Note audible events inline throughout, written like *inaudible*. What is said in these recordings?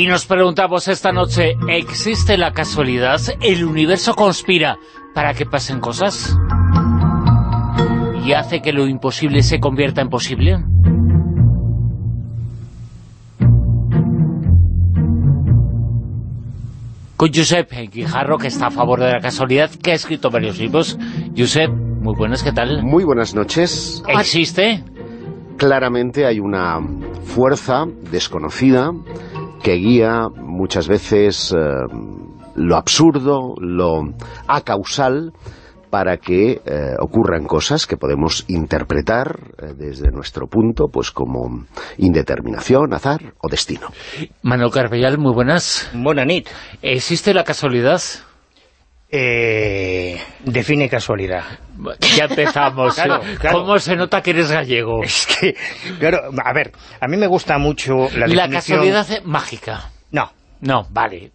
Y nos preguntamos esta noche, ¿existe la casualidad? ¿El universo conspira para que pasen cosas? ¿Y hace que lo imposible se convierta en posible? Con Josep Guijarro, que está a favor de la casualidad, que ha escrito varios libros. Josep, muy buenas, ¿qué tal? Muy buenas noches. ¿Existe? Claramente hay una fuerza desconocida que guía muchas veces eh, lo absurdo, lo acausal, para que eh, ocurran cosas que podemos interpretar eh, desde nuestro punto pues como indeterminación, azar o destino. Manuel Carvellal, muy buenas. Buena nit. ¿Existe la casualidad? Eh, define casualidad. Ya empezamos. *laughs* Claro, claro. ¿Cómo se nota que eres gallego? Es que, claro, a ver, a mí me gusta mucho la La definición... casualidad mágica. No, No, vale.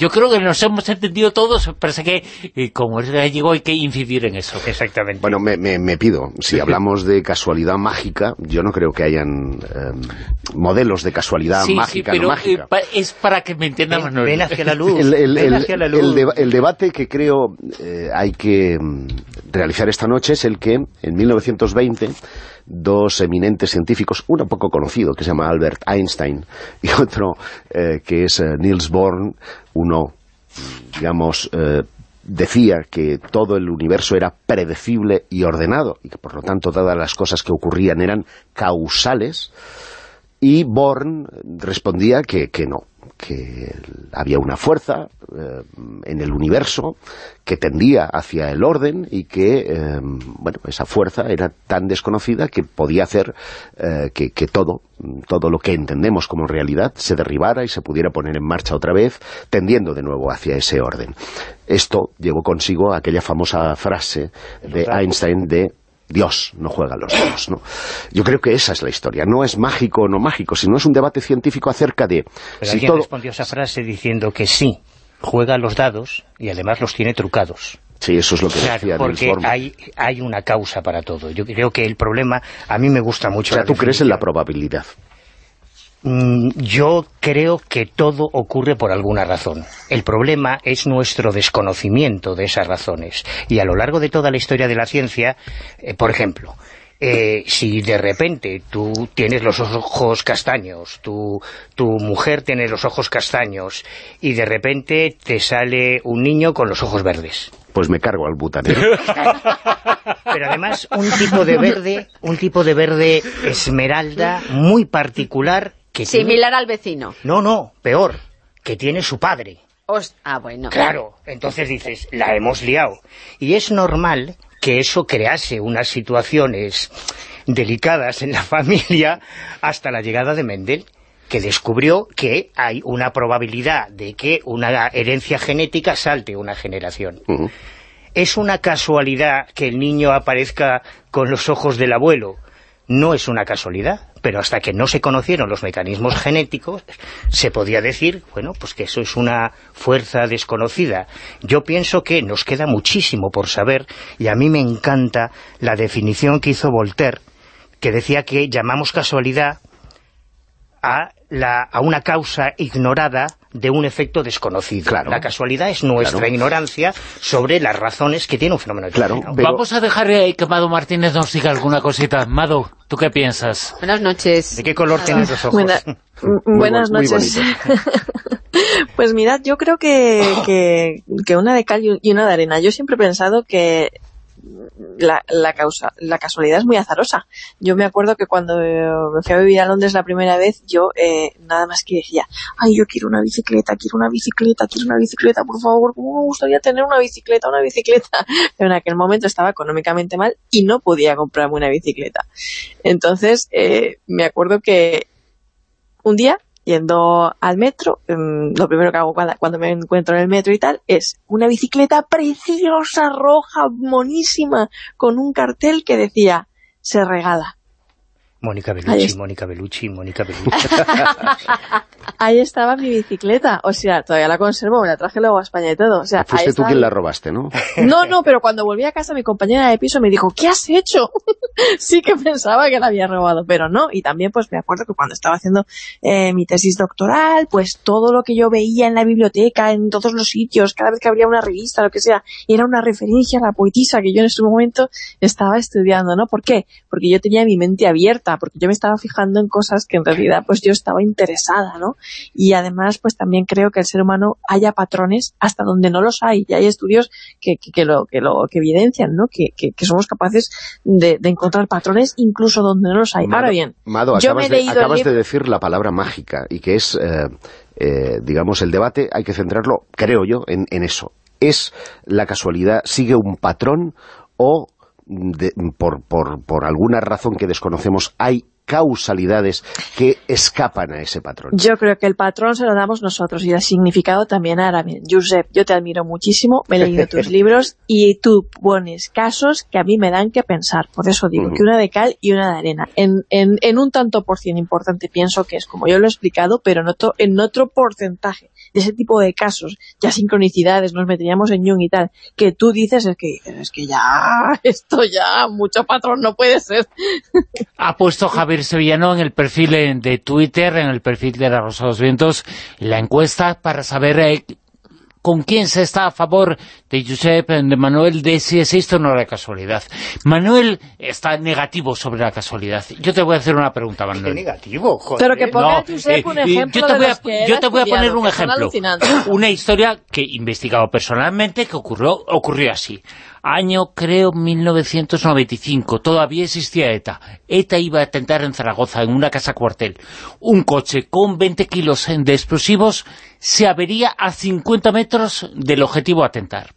Yo creo que nos hemos entendido todos, pero sé que eh, como es gallego hay que incidir en eso. exactamente. Bueno, me, me- me pido, si hablamos de casualidad mágica, yo no creo que hayan eh, modelos de casualidad sí, sí, mágica, pero no mágica. eh, pa- es para que me entienda ven, Manuel. ven hacia la *laughs* luz, el, el- el- hacia la luz. el deba- el debate que creo eh, hay que mm, realizar esta noche es el que en 1920 dos eminentes científicos, uno poco conocido que se llama Albert Einstein y *laughs* otro eh, que es eh, Niels Bohr, uno digamos, eh, decía que todo el universo era predecible y ordenado, y que por lo tanto todas las cosas que ocurrían eran causales, y Born respondía que, que no, que había una fuerza eh, en el universo que tendía hacia el orden y que, eh, bueno, esa fuerza era tan desconocida que podía hacer eh, que, que todo, todo lo que entendemos como realidad se derribara y se pudiera poner en marcha otra vez, tendiendo de nuevo hacia ese orden. Esto llevó consigo aquella famosa frase de Einstein de Dios no juega a los dados, ¿no? Yo creo que esa es la historia. No es mágico o no mágico, sino es un debate científico acerca de Pero si alguien todo... respondió a esa frase diciendo que sí, juega los dados y además los tiene trucados. Sí, eso es lo que Claro, decía Niels porque hay, hay una causa para todo. Yo creo que el problema, a mí me gusta mucho O sea, tú crees en la probabilidad. Mm, Yo creo que todo ocurre por alguna razón. El problema es nuestro desconocimiento de esas razones. Y a lo largo de toda la historia de la ciencia, eh, por ejemplo, eh, si de repente tú tienes los ojos castaños, tu, tu mujer tiene los ojos castaños, y de repente te sale un niño con los ojos verdes. Pues me cargo al butanero. *laughs* Pero además un tipo de verde, un tipo de verde esmeralda muy particular que tiene- Similar al vecino. No, no, peor, que tiene su padre. Os- Ah, bueno. Claro, entonces dices, la hemos liado. Y es normal que eso crease unas situaciones delicadas en la *laughs* familia hasta la llegada de Mendel, que descubrió que hay una probabilidad de que una herencia genética salte una generación. ¿Es una casualidad que el niño aparezca con los ojos del abuelo? No es una casualidad, pero hasta que no se conocieron los mecanismos genéticos, se podía decir, bueno, pues que eso es una fuerza desconocida. Yo pienso que nos queda muchísimo por saber, y a mí me encanta la definición que hizo Voltaire, que decía que llamamos casualidad a, la, a una causa ignorada de un efecto desconocido. Claro. La casualidad es nuestra Claro. ignorancia sobre las razones que tiene un fenómeno Claro, pero- Vamos a dejar que Mado Martínez nos diga alguna cosita. Mado, ¿tú qué piensas? Buenas noches. ¿De qué color tienen los ojos? Buena- *laughs* buenas noches. *laughs* pues mirad, yo creo que, que, que una de cal y una de arena. Yo siempre he pensado que la, la, causa, la casualidad es muy azarosa. Yo me acuerdo que cuando eh, me fui a vivir a Londres la primera vez, yo eh, nada más que decía, ay, yo quiero una bicicleta, quiero una bicicleta, quiero una bicicleta, por favor, ¿cómo me gustaría tener una bicicleta, una bicicleta? *laughs* Pero en aquel momento estaba económicamente mal y no podía comprarme una bicicleta. Entonces, eh, me acuerdo que un día yendo al metro, em, lo primero que hago cuando, cuando me encuentro en el metro y tal, es una bicicleta preciosa, roja, monísima, con un cartel que decía, se regala. Mónica Bellucci, Mónica Bellucci, Mónica Bellucci. *laughs* *laughs* Ahí estaba mi bicicleta. O sea, todavía la conservo, me la traje luego a España y todo. O sea, ahí Fuiste tú estaba quien la robaste, ¿no? *laughs* No, no, pero cuando volví a casa mi compañera de piso me dijo, ¿qué has hecho? *laughs* sí que pensaba que la había robado, pero no. Y también pues me acuerdo que cuando estaba haciendo eh, mi tesis doctoral, pues todo lo que yo veía en la biblioteca, en todos los sitios, cada vez que abría una revista, lo que sea, era una referencia a la poetisa que yo en ese momento estaba estudiando, ¿no? ¿Por qué? Porque yo tenía mi mente abierta, porque yo me estaba fijando en cosas que en realidad pues yo estaba interesada, ¿no? Y además pues también creo que el ser humano haya patrones hasta donde no los hay, y hay estudios que, que, que lo, que lo que evidencian, ¿no? Que, que, somos capaces de, de encontrar patrones incluso donde no los hay. Mado, Ahora bien, Mado, yo me acabas, he de, acabas de decir la palabra mágica y que es, eh, eh, digamos, el debate, hay que centrarlo, creo yo, en, en eso. ¿Es la casualidad, sigue un patrón o de- por, por, por alguna razón que desconocemos hay causalidades que escapan a ese patrón? Yo creo que el patrón se lo damos nosotros y el significado también ahora bien. Josep, yo te admiro muchísimo, me he leído tus *laughs* libros y tú pones casos que a mí me dan que pensar. Por eso digo Ujú. que una de cal y una de arena. En, en, en un tanto por cien importante pienso que es como yo lo he explicado, pero en otro, en otro porcentaje de ese tipo de casos, ya sincronicidades, nos meteríamos en Jung y tal, que tú dices es que, es que ya, *laughs* esto ya, mucho patrón no puede ser. Ha puesto Javier Sevillano en el perfil de Twitter, en el perfil de la Rosa de los Vientos, la encuesta para saber eh, con quién se está a favor de Josep, de Manuel, de si es esto o no la casualidad. Manuel está negativo sobre la casualidad. Yo te voy a hacer una pregunta, Qué Manuel. negativo, joder. Pero que ponga No, Josep un eh, y ejemplo yo te voy a, yo te voy a poner un ejemplo. Una historia que he investigado personalmente que ocurrió, ocurrió así. Año, creo, 1995. Todavía existía ETA. ETA iba a atentar en Zaragoza, en una casa cuartel. Un coche con 20 kilos de explosivos se avería a 50 metros del objetivo a atentar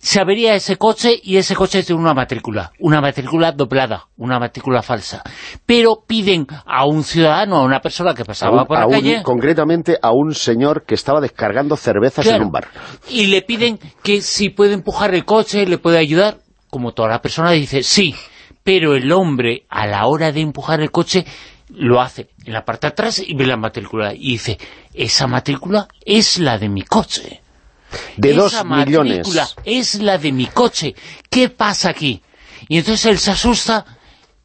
se avería ese coche y ese coche tiene una matrícula, una matrícula doblada, una matrícula falsa. Pero piden a un ciudadano, a una persona que pasaba un- por la un- calle... concretamente a un señor que estaba descargando cervezas Claro. en un bar. Y le piden que si puede empujar el coche, le puede ayudar. Como toda la persona dice, sí. Pero el hombre, a la hora de empujar el coche, lo hace en la parte de atrás y ve la matrícula. Y dice, esa matrícula es la de mi coche. De Esa dos millones. es la de mi coche. ¿Qué pasa aquí? Y entonces él se asusta,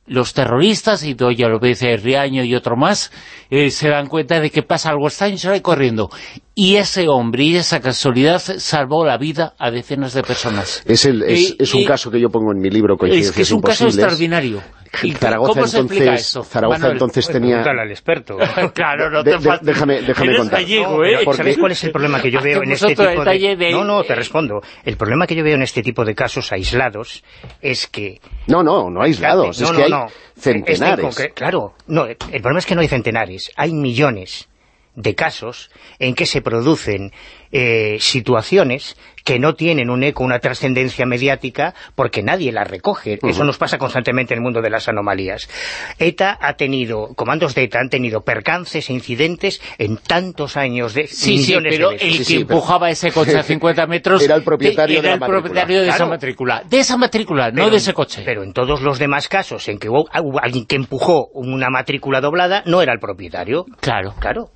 los terroristas, y todo ya lo dice Riaño y otro más, eh, se dan cuenta de que pasa algo extraño y sale corriendo. Y ese hombre y esa casualidad salvó la vida a decenas de personas. Es, el, es, Y- es un y- caso que yo pongo en mi libro, Es que es un caso extraordinario. *laughs* ¿Y Zaragoza cómo se explica entonces, esto? Zaragoza Manuel? entonces Pues tenía... al experto. *laughs* claro, no De- te de- faltes. déjame- déjame Eres contar. gallego, ¿eh? pero ¿Sabes cuál es el problema que yo veo en este tipo de... de- No, no, te respondo. El problema que yo veo en este tipo de casos aislados es que... No, no, no aislados, No, es no, que hay no. centenares. Este claro, no, el problema es que no hay centenares, hay millones de casos en que se producen eh, situaciones que no tienen un eco, una trascendencia mediática, porque nadie las recoge. Eso nos pasa constantemente en el mundo de las anomalías. ETA ha tenido, comandos de ETA han tenido percances e incidentes en tantos años de Sí, sí, millones pero de veces. el Sí, que sí, pero- empujaba ese coche a *laughs* 50 metros Era el propietario era de la el matrícula. propietario de esa matrícula. De esa matrícula, no Pero de en- ese coche. Pero en todos los demás casos en que hubo, hubo alguien que empujó una matrícula doblada, no era el propietario. Claro. Claro.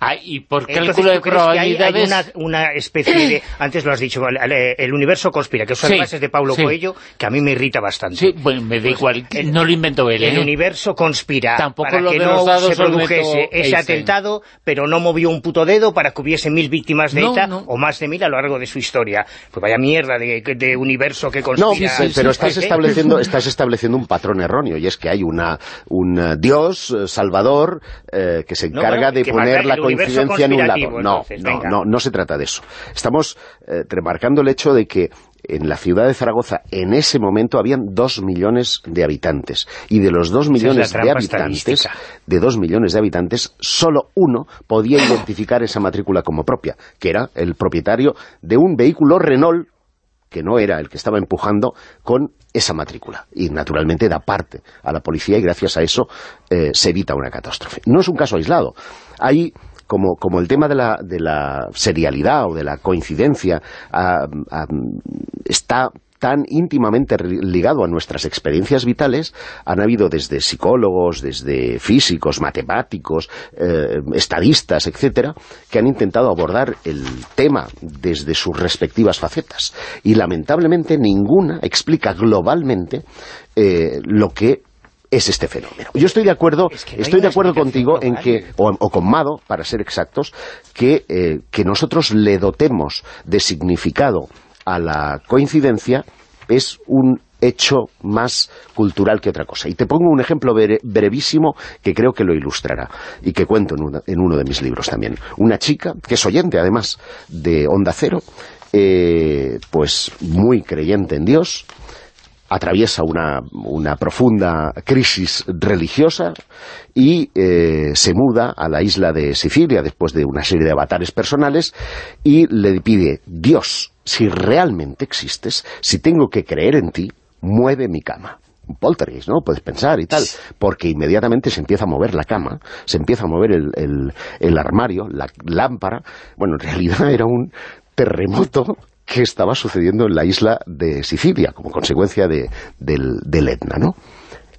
Ah, y por Entonces, cálculo de ¿tú crees que hay- hay, probabilidades... una, una especie de... *clears throat* Antes lo has dicho, el, el- universo conspira, que son Sí, bases de Paulo sí. Coelho, que a mí me irrita bastante. Sí, bueno, me da igual, Pues el- no lo inventó él, El ¿eh? universo conspira Tampoco para lo que de no los dados se produjese ese Einstein. atentado, pero no movió un puto dedo para que hubiese mil víctimas de No, ETA, no. o más de mil a lo largo de su historia. Pues vaya mierda de, de universo que No, conspira. pe- pero estás ¿eh? estableciendo, *laughs* estás estableciendo un patrón erróneo, y es que hay una un eh, Dios, eh, Salvador, eh, que se No, encarga bueno, de poner manda la coincidencia en un lado. No, entonces, no, no, no se trata de eso. Estamos eh, remarcando el hecho de que en la ciudad de Zaragoza, en ese momento, habían dos millones de habitantes. Y de los dos es millones de habitantes, de dos millones de habitantes, solo uno podía *clears throat* identificar esa matrícula como propia, que era el propietario de un vehículo Renault que no era el que estaba empujando, con esa matrícula. Y naturalmente da parte a la policía y gracias a eso eh, se evita una catástrofe. No es un caso aislado. Hay, como, como el tema de la, de la serialidad o de la coincidencia, ah, ah, está tan íntimamente ligado a nuestras experiencias vitales, han habido desde psicólogos, desde físicos, matemáticos, eh, estadistas, etcétera, que han intentado abordar el tema desde sus respectivas facetas. Y lamentablemente ninguna explica globalmente eh, lo que es este fenómeno. Yo estoy de acuerdo, estoy de acuerdo contigo en que, o, con Mado, para ser exactos, que, eh, que nosotros le dotemos de significado a la coincidencia es un hecho más cultural que otra cosa. Y te pongo un ejemplo brevísimo que creo que lo ilustrará y que cuento en, uno de mis libros también. Una chica, que es oyente además de Onda Cero, eh, pues muy creyente en Dios, atraviesa una, una profunda crisis religiosa y eh, se muda a la isla de Sicilia después de una serie de avatares personales y le pide, Dios, si realmente existes, si tengo que creer en ti, mueve mi cama un poltergeist, ¿no? Puedes pensar y tal, porque inmediatamente se empieza a mover la cama, se empieza a mover el, el, el armario, la lámpara, bueno, en realidad era un terremoto que estaba sucediendo en la isla de Sicilia, como consecuencia de, del, Etna, ¿no?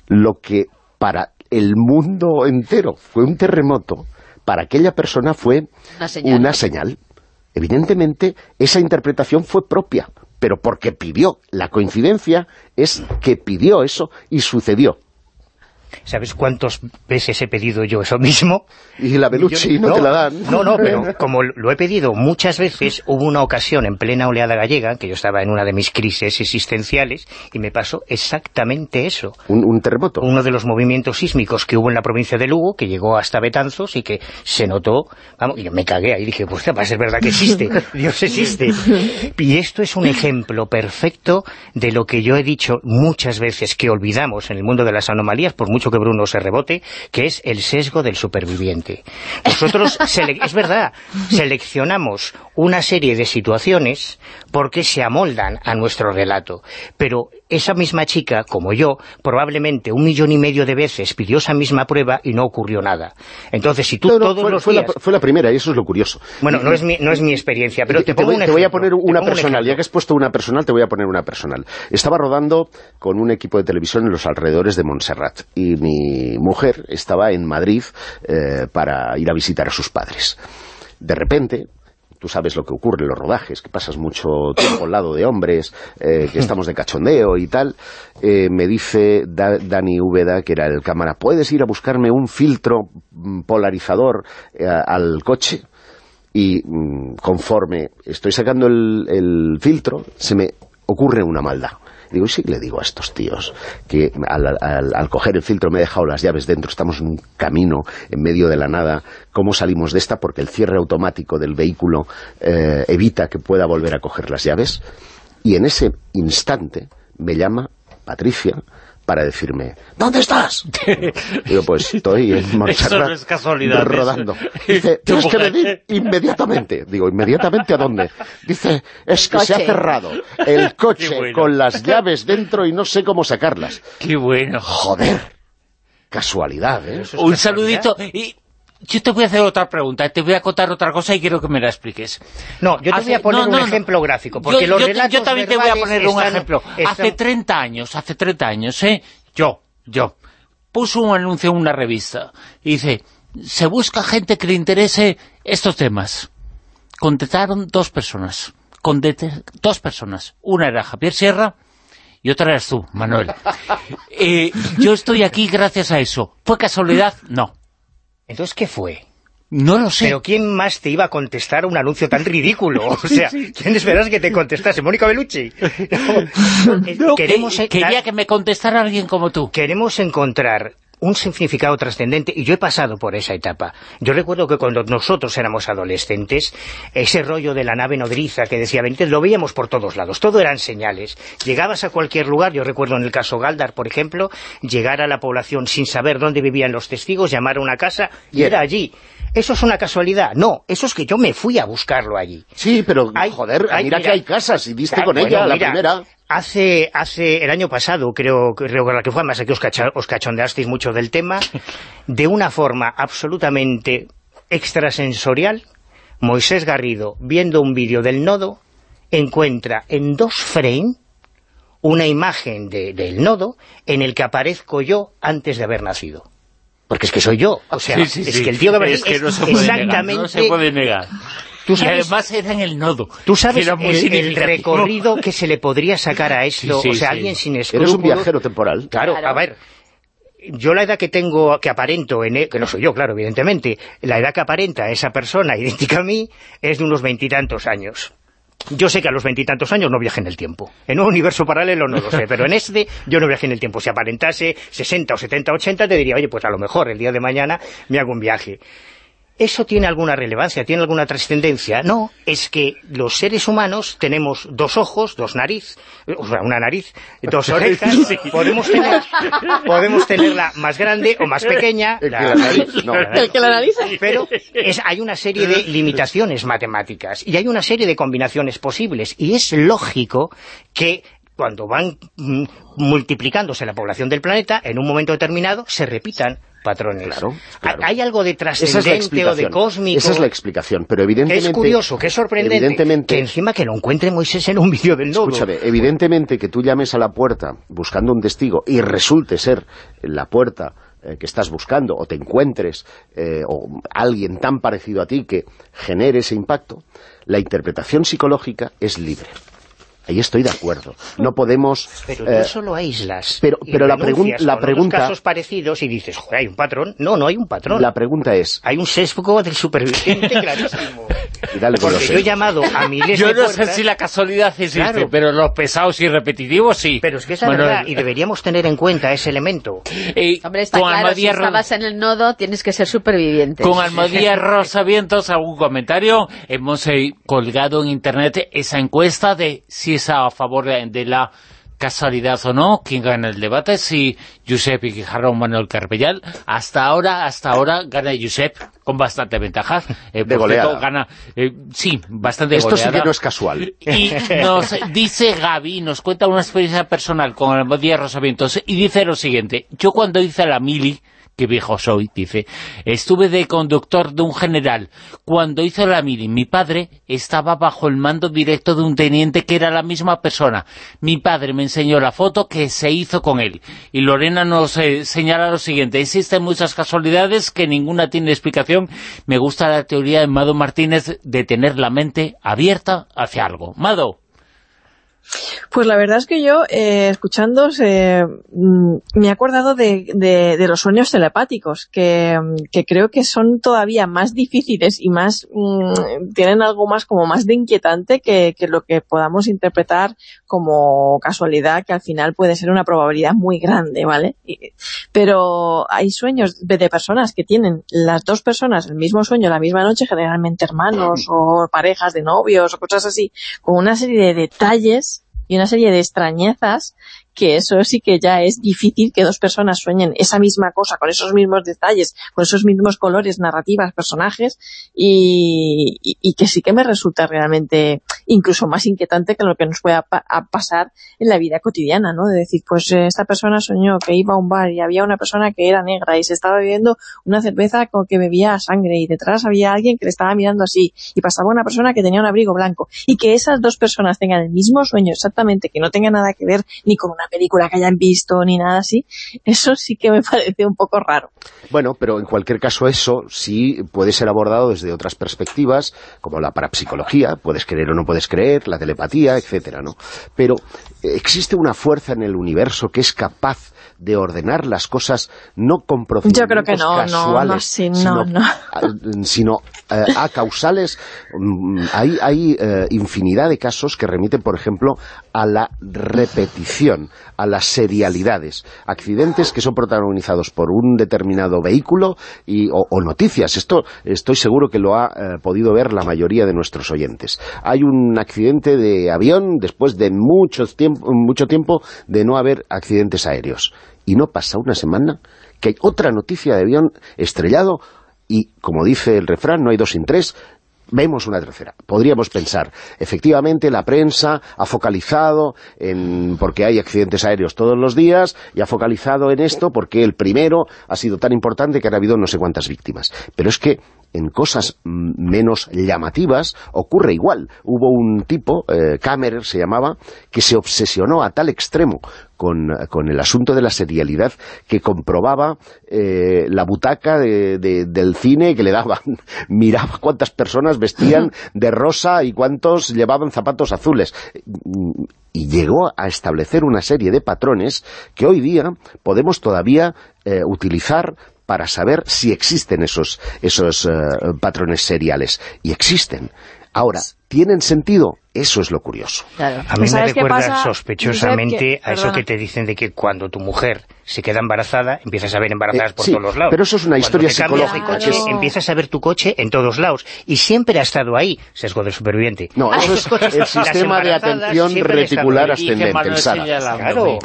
Lo que para el mundo entero fue un terremoto, para aquella persona fue una señal. Evidentemente, esa interpretación fue propia, pero porque pidió. La coincidencia es que pidió eso y sucedió. ¿Sabes cuántas veces he pedido yo eso mismo? Y la Belucci no, te la dan. No, no, pero como lo he pedido muchas veces, hubo una ocasión en plena oleada gallega, que yo estaba en una de mis crisis existenciales, y me pasó exactamente eso. ¿Un, terremoto? Uno de los movimientos sísmicos que hubo en la provincia de Lugo, que llegó hasta Betanzos y que se notó, vamos, y yo me cagué ahí y dije, pues va a ser verdad que existe, *laughs* Dios existe. Y esto es un ejemplo perfecto de lo que yo he dicho muchas veces que olvidamos en el mundo de las anomalías, por mucho que Bruno se rebote, que es el sesgo del superviviente. Nosotros, es verdad, seleccionamos una serie de situaciones porque se amoldan a nuestro relato, pero esa misma chica, como yo, probablemente un millón y medio de veces pidió esa misma prueba y no ocurrió nada. Entonces, si tú todos fue, los fue, la, fue, la, primera, y eso es lo curioso. Bueno, no es mi, no es mi experiencia, pero te, voy, te voy a poner una personal. Ya que has puesto una personal, te voy a poner una personal. Estaba rodando con un equipo de televisión en los alrededores de Montserrat, y mi mujer estaba en Madrid eh, para ir a visitar a sus padres. De repente, tú sabes lo que ocurre en los rodajes, que pasas mucho tiempo al lado de hombres, eh, que *laughs* estamos de cachondeo y tal, eh, me dice Dani Úbeda, que era el cámara, ¿puedes ir a buscarme un filtro mm, polarizador al coche? Y mm, conforme estoy sacando el filtro, se me ocurre una maldad. Digo, sí le digo a estos tíos que al, coger el filtro me he dejado las llaves dentro, estamos en un camino en medio de la nada, ¿cómo salimos de esta? Porque el cierre automático del vehículo eh, evita que pueda volver a coger las llaves. Y en ese instante me llama Patricia, para decirme, ¿dónde estás? *laughs* Digo, pues estoy en Montserrat es casualidad, rodando. *laughs* Dice, tienes que venir inmediatamente. Digo, ¿inmediatamente a dónde? Dice, es que se ha cerrado *laughs* el coche con las llaves dentro y no sé cómo sacarlas. ¡Qué bueno! Joder, casualidad, ¿eh? Un saludito y yo te voy a hacer otra pregunta, te voy a contar otra cosa y quiero que me la expliques. No, yo te voy a poner un ejemplo gráfico, porque yo, los yo también te voy a poner un ejemplo. Hace 30 años, hace 30 años, ¿eh? Yo, yo, puso un anuncio en una revista y dice, se busca gente que le interese estos temas. Contestaron dos personas, dos personas. Una era Javier Sierra y otra eras tú, Manuel. *laughs* Eh, yo estoy aquí gracias a eso. ¿Fue casualidad? No. Entonces, ¿qué fue? No lo sé. Pero ¿quién más te iba a contestar un anuncio tan ridículo? *laughs* O sea, ¿quién esperas que te contestase? ¿Mónica Bellucci? *laughs* queremos quería que me contestara alguien como tú. Queremos encontrar un significado trascendente, y yo he pasado por esa etapa. Yo recuerdo que cuando nosotros éramos adolescentes, ese rollo de la nave nodriza que decía Benítez, lo veíamos por todos lados, todo eran señales. Llegabas a cualquier lugar, yo recuerdo en el caso Galdar, por ejemplo, llegar a la población sin saber dónde vivían los testigos, llamar a una casa, y era allí. ¿Eso es una casualidad? No, eso es que yo me fui a buscarlo allí. Sí, pero, joder, mira, que hay casas, y diste con ella, la primera... Hace, hace el año pasado, creo, creo que fue, más que os, os cachondeasteis mucho del tema, *laughs* de una forma absolutamente extrasensorial, Moisés Garrido, viendo un vídeo del nodo, encuentra en dos frames una imagen de- del nodo en el que aparezco yo antes de haber nacido. Porque es que soy yo. O sea, Sí, sí, es sí. que el tío de Berlín Es que no se puede negar, exactamente... no se puede negar. Tú Y sabes- además era en el nodo. Tú sabes que era muy el, el recorrido que se le podría sacar a esto, Sí, sí, o sea, sí. alguien sin Eres escrúpulos... un viajero temporal. Claro, Claro. a ver, yo la edad que tengo, que aparento, en e- que no soy yo, claro, evidentemente, la edad que aparenta esa persona idéntica a mí es de unos veintitantos años. Yo sé que a los veintitantos años no viaje en el tiempo. En un universo paralelo no lo sé, pero en este yo no viaje en el tiempo. Si aparentase 60 o 70 o 80, te diría, oye, pues a lo mejor el día de mañana me hago un viaje. ¿Eso tiene alguna relevancia? ¿Tiene alguna trascendencia? No, es que los seres humanos tenemos dos ojos, dos nariz, o sea, una nariz, dos *laughs* orejas, podemos, tener, podemos tenerla más grande o más pequeña. El que la nariz, no. El que la analiza. Pero es, hay una serie de limitaciones matemáticas y hay una serie de combinaciones posibles y es lógico que cuando van mm, multiplicándose la población del planeta, en un momento determinado se repitan patrones. Claro, claro. ¿Hay algo de es trascendente o de cósmico? Esa es la explicación, pero que evidentemente... es curioso, que es sorprendente, evidentemente- que encima que lo encuentre Moisés en un vídeo del nodo. Escúchame, evidentemente que tú llames a la puerta buscando un testigo y resulte ser la puerta eh, que estás buscando o te encuentres eh, o alguien tan parecido a ti que genere ese impacto, la interpretación psicológica es libre. Ahí estoy de acuerdo. No podemos... Pero eh, tú solo aíslas pero- pero la pregun- la pregunta- casos parecidos y dices, joder, hay un patrón. No, no hay un patrón. la pregunta es... Hay un sesgo del superviviente *laughs* clarísimo. Y dale con Porque yo he llamado a *laughs* miles Yo de no sé si la casualidad existe, Claro. pero los pesados y repetitivos sí. pero es que es la Bueno, verdad, y deberíamos tener en cuenta ese elemento. eh, Hombre, está con claro, si Almadía estabas en el nodo tienes que ser superviviente. Con Almadía Rosavientos, algún comentario. Hemos eh, colgado en internet esa encuesta de si es a favor de, la casualidad o no, quién gana el debate, si Josep Guijarro o Manuel Carpellal. Hasta ahora, hasta ahora gana Josep con bastante ventaja. Eh, De goleada. cierto, gana, eh, sí, bastante Esto sí que no es casual. Y nos dice Gaby, nos cuenta una experiencia personal con Almadía Rosavientos y dice lo siguiente, yo cuando hice la mili, que viejo soy, dice, estuve de conductor de un general. Cuando hizo la mili, mi padre estaba bajo el mando directo de un teniente que era la misma persona. Mi padre me enseñó la foto que se hizo con él. Y Lorena nos eh, señala lo siguiente, existen muchas casualidades que ninguna tiene explicación. Me gusta la teoría de Mado Martínez de tener la mente abierta hacia algo. Mado. Pues la verdad es que yo, eh, escuchando, me he acordado de, de- de los sueños telepáticos, que, mm, que creo que son todavía más difíciles y más mm, tienen algo más como más de inquietante que, que lo que podamos interpretar como casualidad, que al final puede ser una probabilidad muy grande, ¿vale? Pero hay sueños de personas que tienen las dos personas el mismo sueño la misma noche, generalmente hermanos o parejas de novios o cosas así, con una serie de detalles y una serie de extrañezas que eso sí que ya es difícil que dos personas sueñen esa misma cosa, con esos mismos detalles, con esos mismos colores, narrativas, personajes, y, y- y que sí que me resulta realmente incluso más inquietante que lo que nos pueda pasar en la vida cotidiana, ¿no? De decir, pues eh, esta persona soñó que iba a un bar y había una persona que era negra y se estaba bebiendo una cerveza con que bebía sangre y detrás había alguien que le estaba mirando así y pasaba una persona que tenía un abrigo blanco y que esas dos personas tengan el mismo sueño exactamente, que no tenga nada que ver ni con una película que hayan visto ni nada así, *laughs* eso sí que me parece un poco raro. Bueno, pero en cualquier caso eso sí puede ser abordado desde otras perspectivas, como la parapsicología, puedes creer o no puedes creer, la telepatía, etcétera, ¿no? Pero eh, existe una fuerza en el universo que es capaz de ordenar las cosas no con Yo creo que no, no, casuales, no, sí, no, sino, no. a- sino eh, a causales. Mm, Hay, hay eh, infinidad de casos que remiten, por ejemplo, a la repetición, a las serialidades. Accidentes que son protagonizados por un determinado vehículo y, o, o noticias. Esto estoy seguro que lo ha eh, podido ver la mayoría de nuestros oyentes. Hay un accidente de avión después de mucho tiempo, mucho tiempo de no haber accidentes aéreos. Y no pasa una semana que hay otra noticia de avión estrellado y, como dice el refrán, no hay dos sin tres, vemos una tercera. Podríamos pensar, efectivamente, la prensa ha focalizado en porque hay accidentes aéreos todos los días y ha focalizado en esto porque el primero ha sido tan importante que ha habido no sé cuántas víctimas. Pero es que en cosas menos llamativas ocurre igual. Hubo un tipo, eh, se llamaba, que se obsesionó a tal extremo con, el asunto de la serialidad que comprobaba eh, la butaca del cine que le daban, *laughs* miraba cuántas personas vestían *laughs* de rosa y cuántos llevaban zapatos azules y llegó a establecer una serie de patrones que hoy día podemos todavía eh, utilizar para saber si existen esos, esos eh, patrones seriales. Y existen. Ahora, ¿tienen sentido? Eso es lo curioso. A mí me recuerda sospechosamente a eso que te dicen de que cuando tu mujer se queda embarazada, empiezas a ver embarazadas eh, por todos los lados. pero eso es una historia psicológica. Empiezas a ver tu coche en todos lados. Y siempre ha estado ahí, sesgo del superviviente. No, eso es el sistema de atención reticular ascendente, Claro.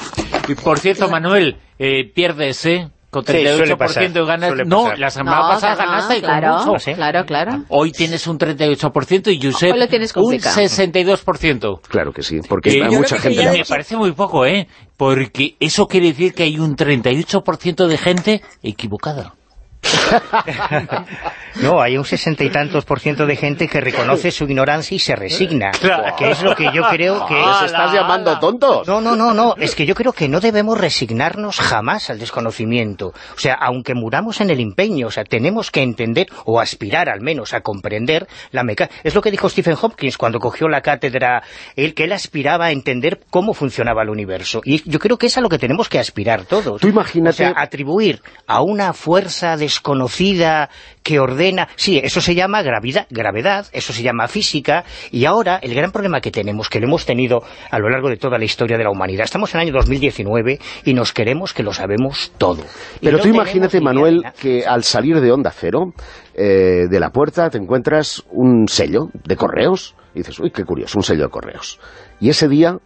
Y por cierto, Manuel, eh, pierdes, ¿eh? Con 38% de ganas. No, la semana pasada ganaste claro, con mucho. Claro, claro. Hoy tienes un 38% y Josep lo tienes un 62%. Claro que sí, porque hay mucha gente... Me parece muy poco, ¿eh? Porque eso quiere decir que hay un 38% de gente equivocada. *laughs* no, hay un sesenta y tantos por ciento de gente que reconoce su ignorancia y se resigna. Que es lo que yo creo que... *laughs* ¿Les estás llamando tontos? No, no, no, no. Es que yo creo que no debemos resignarnos jamás al desconocimiento. O sea, aunque muramos en el empeño, o sea, tenemos que entender, o aspirar al menos a comprender la mecánica. Es lo que dijo Stephen Hopkins cuando cogió la cátedra, él que él aspiraba a entender cómo funcionaba el universo. Y yo creo que es a lo que tenemos que aspirar todos. Tú imagínate... O sea, atribuir a una fuerza de desconocida que ordena... Sí, eso se llama gravedad, gravedad, eso se llama física, y ahora el gran problema que tenemos, que lo hemos tenido a lo largo de toda la historia de la humanidad, estamos en el año 2019 y nos queremos que lo sabemos todo. Pero tú imagínate, Manuel, que al salir de Onda Cero, eh, de la puerta te encuentras un sello de correos, y dices, uy, qué curioso, un sello de correos. Y ese día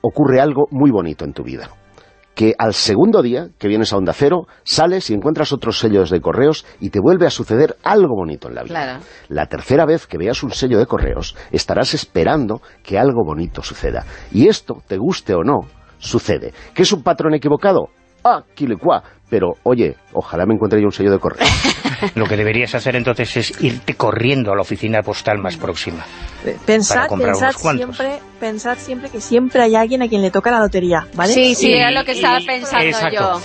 ocurre algo muy bonito en tu vida que al segundo día que vienes a Onda Cero, sales y encuentras otros sellos de correos y te vuelve a suceder algo bonito en la vida. La tercera vez que veas un sello de correos, estarás esperando que algo bonito suceda. Y esto, te guste o no, sucede. ¿Qué es un patrón equivocado? Ah. Pero, oye, ojalá me encuentre yo un sello de correo. *laughs* Lo que deberías hacer entonces es irte corriendo a la oficina postal más próxima. Pensad, siempre, pensad siempre que siempre hay alguien a quien le toca la lotería, ¿vale? Sí, sí, era lo que estaba pensando yo.